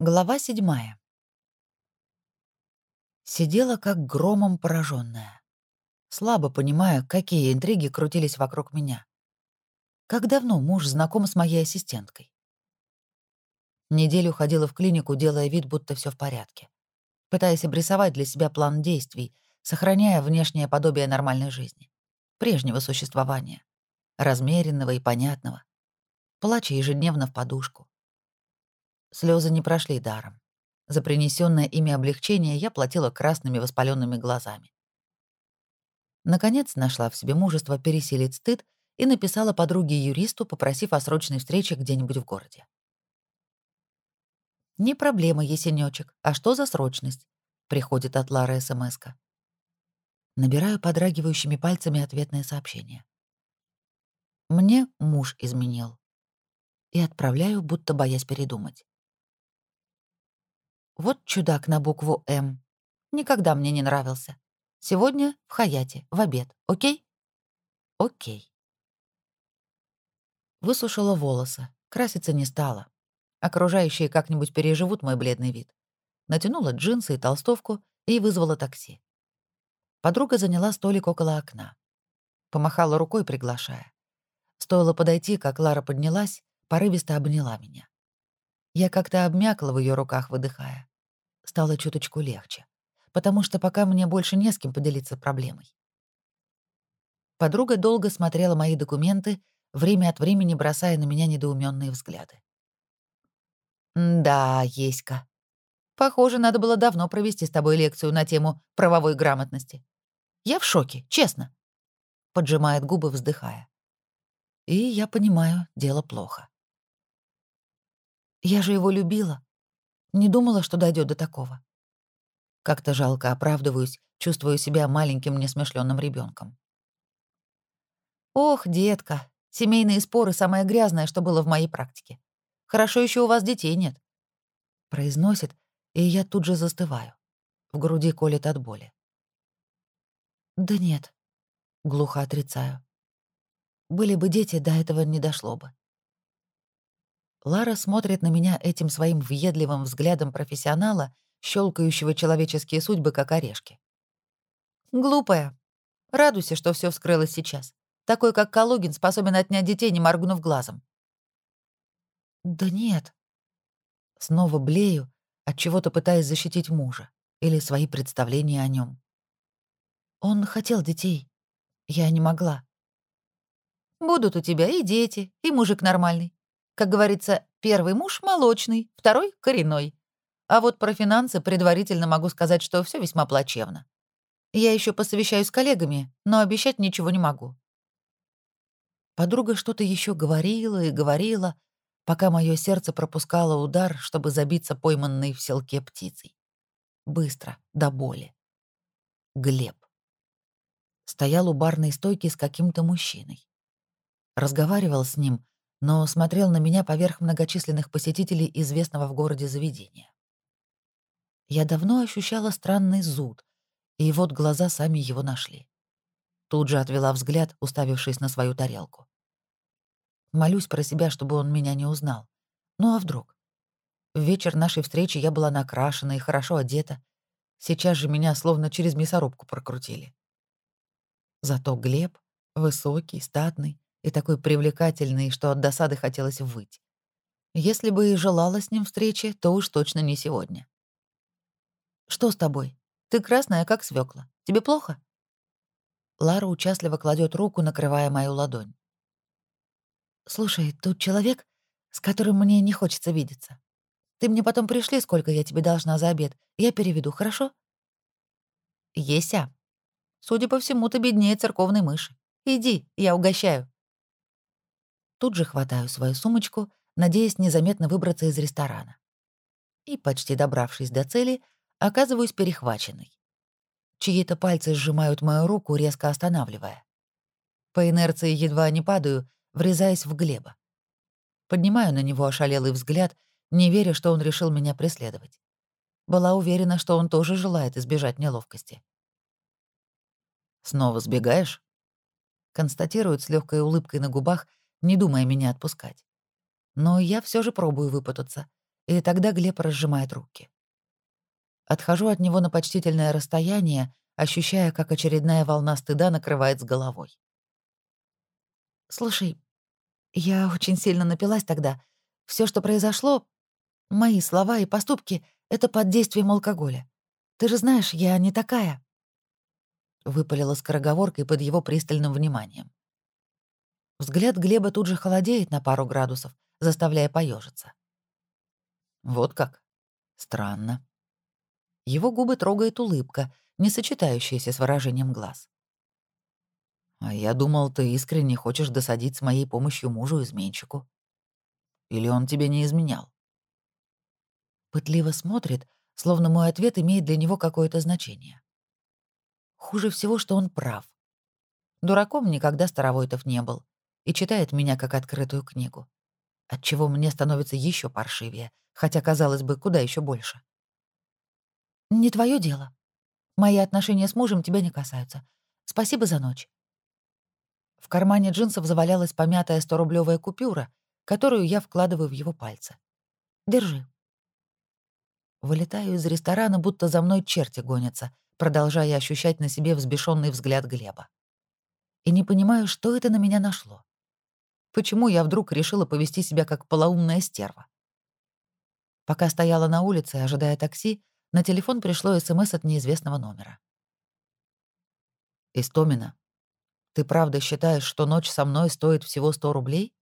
Глава седьмая. Сидела как громом пораженная, слабо понимая, какие интриги крутились вокруг меня. Как давно муж знаком с моей ассистенткой? Неделю ходила в клинику, делая вид, будто все в порядке, пытаясь обрисовать для себя план действий, сохраняя внешнее подобие нормальной жизни, прежнего существования, размеренного и понятного, плача ежедневно в подушку. Слезы не прошли даром. За принесенное ими облегчение я платила красными воспаленными глазами. Наконец нашла в себе мужество пересилить стыд и написала подруге-юристу, попросив о срочной встрече где-нибудь в городе. «Не проблема, Есенёчек. А что за срочность?» — приходит от Лары СМСка. Набираю подрагивающими пальцами ответное сообщение. «Мне муж изменил». И отправляю, будто боясь передумать. Вот чудак на букву «М». Никогда мне не нравился. Сегодня в Хаяте, в обед, окей? Окей. Высушила волосы, краситься не стала. Окружающие как-нибудь переживут мой бледный вид. Натянула джинсы и толстовку и вызвала такси. Подруга заняла столик около окна. Помахала рукой, приглашая. Стоило подойти, как Лара поднялась, порывисто обняла меня. Я как-то обмякла в ее руках, выдыхая. Стало чуточку легче, потому что пока мне больше не с кем поделиться проблемой. Подруга долго смотрела мои документы, время от времени бросая на меня недоуменные взгляды. «Да, Еська. Похоже, надо было давно провести с тобой лекцию на тему правовой грамотности. Я в шоке, честно», — поджимает губы, вздыхая. И я понимаю, дело плохо. Я же его любила. Не думала, что дойдет до такого. Как-то жалко оправдываюсь, чувствую себя маленьким несмышленным ребенком. Ох, детка, семейные споры — самое грязное, что было в моей практике. Хорошо еще у вас детей нет. Произносит, и я тут же застываю. В груди колет от боли. Да нет, глухо отрицаю. Были бы дети, до этого не дошло бы. Лара смотрит на меня этим своим въедливым взглядом профессионала, щелкающего человеческие судьбы, как орешки. «Глупая. Радуйся, что все вскрылось сейчас. Такой, как Калугин, способен отнять детей, не моргнув глазом». «Да нет». Снова блею, от чего то пытаясь защитить мужа или свои представления о нем. Он хотел детей. Я не могла. «Будут у тебя и дети, и мужик нормальный. Как говорится, первый муж — молочный, второй — коренной. А вот про финансы предварительно могу сказать, что все весьма плачевно. Я еще посовещаюсь с коллегами, но обещать ничего не могу. Подруга что-то еще говорила и говорила, пока мое сердце пропускало удар, чтобы забиться пойманной в селке птицей. Быстро, до боли. Глеб. Стоял у барной стойки с каким-то мужчиной. Разговаривал с ним, но смотрел на меня поверх многочисленных посетителей известного в городе заведения. Я давно ощущала странный зуд, и вот глаза сами его нашли. Тут же отвела взгляд, уставившись на свою тарелку. Молюсь про себя, чтобы он меня не узнал. Ну а вдруг? В вечер нашей встречи я была накрашена и хорошо одета. Сейчас же меня словно через мясорубку прокрутили. Зато Глеб, высокий, статный, и такой привлекательный, что от досады хотелось выть. Если бы и желала с ним встречи, то уж точно не сегодня. «Что с тобой? Ты красная, как свекла. Тебе плохо?» Лара участливо кладет руку, накрывая мою ладонь. «Слушай, тут человек, с которым мне не хочется видеться. Ты мне потом пришли, сколько я тебе должна за обед. Я переведу, хорошо?» «Еся. Судя по всему, ты беднее церковной мыши. Иди, я угощаю». Тут же хватаю свою сумочку, надеясь незаметно выбраться из ресторана. И, почти добравшись до цели, оказываюсь перехваченной. Чьи-то пальцы сжимают мою руку, резко останавливая. По инерции едва не падаю, врезаясь в Глеба. Поднимаю на него ошалелый взгляд, не веря, что он решил меня преследовать. Была уверена, что он тоже желает избежать неловкости. «Снова сбегаешь?» Констатирует с легкой улыбкой на губах, не думая меня отпускать. Но я все же пробую выпутаться и тогда Глеб разжимает руки. Отхожу от него на почтительное расстояние, ощущая, как очередная волна стыда накрывает с головой. «Слушай, я очень сильно напилась тогда. Все, что произошло, мои слова и поступки — это под действием алкоголя. Ты же знаешь, я не такая». Выпалила скороговоркой под его пристальным вниманием. Взгляд Глеба тут же холодеет на пару градусов, заставляя поежиться. «Вот как? Странно». Его губы трогает улыбка, не сочетающаяся с выражением глаз. «А я думал, ты искренне хочешь досадить с моей помощью мужу-изменщику. Или он тебе не изменял?» Пытливо смотрит, словно мой ответ имеет для него какое-то значение. Хуже всего, что он прав. Дураком никогда Старовойтов не был и читает меня как открытую книгу. Отчего мне становится еще паршивее, хотя, казалось бы, куда еще больше. Не твое дело. Мои отношения с мужем тебя не касаются. Спасибо за ночь. В кармане джинсов завалялась помятая 100-рублевая купюра, которую я вкладываю в его пальцы. Держи. Вылетаю из ресторана, будто за мной черти гонятся, продолжая ощущать на себе взбешенный взгляд Глеба. И не понимаю, что это на меня нашло. Почему я вдруг решила повести себя как полоумная стерва? Пока стояла на улице, ожидая такси, на телефон пришло СМС от неизвестного номера. «Истомина, ты правда считаешь, что ночь со мной стоит всего 100 рублей?»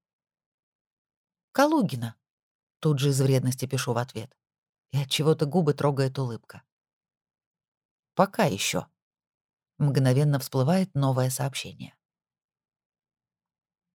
«Калугина», — тут же из вредности пишу в ответ. И от чего то губы трогает улыбка. «Пока еще. Мгновенно всплывает новое сообщение.